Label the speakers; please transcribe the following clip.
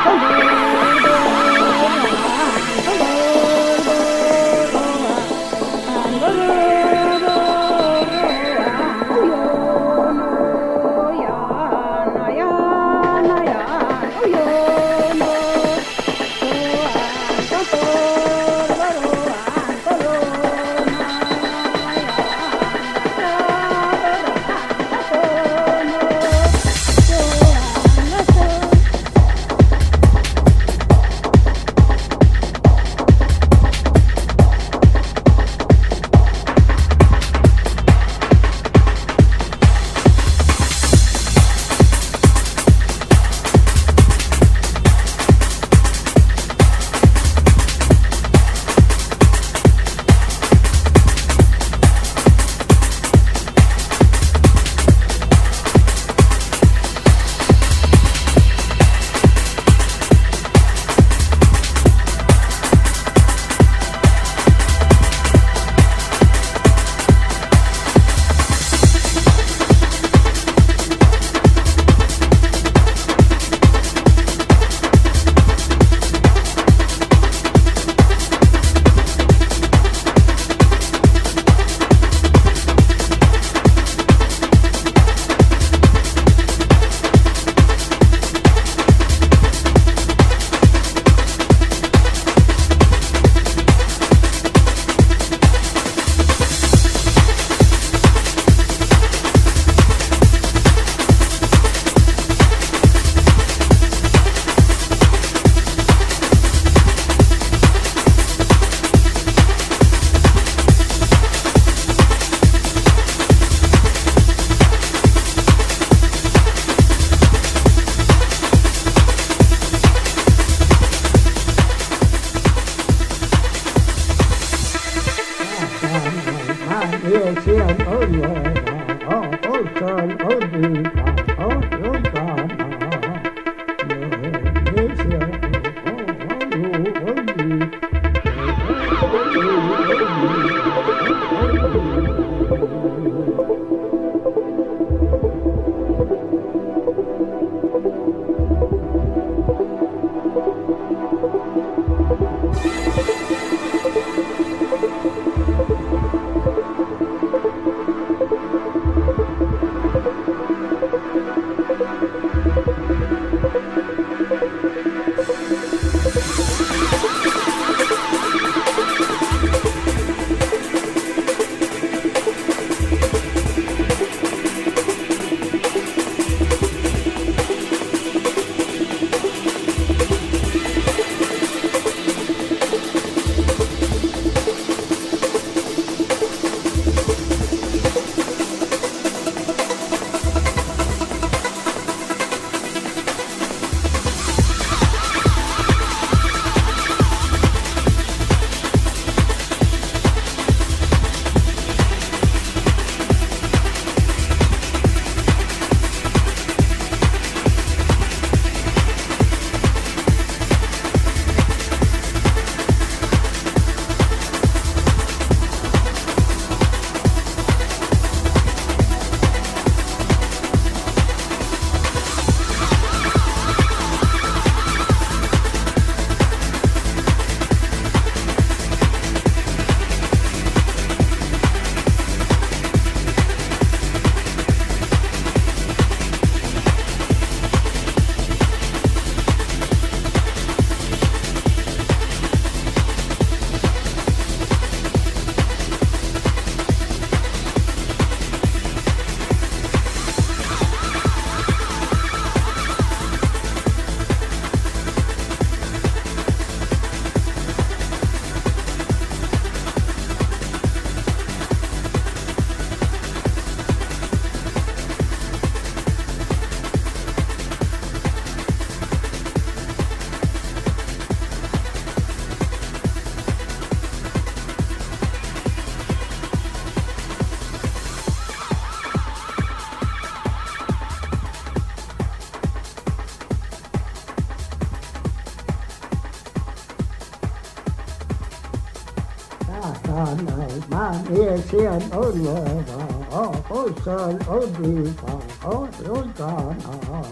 Speaker 1: Oh,
Speaker 2: này mà nghe xiên ôi lừa đó ôi sơn ôi đi cả ôi ôi cả nó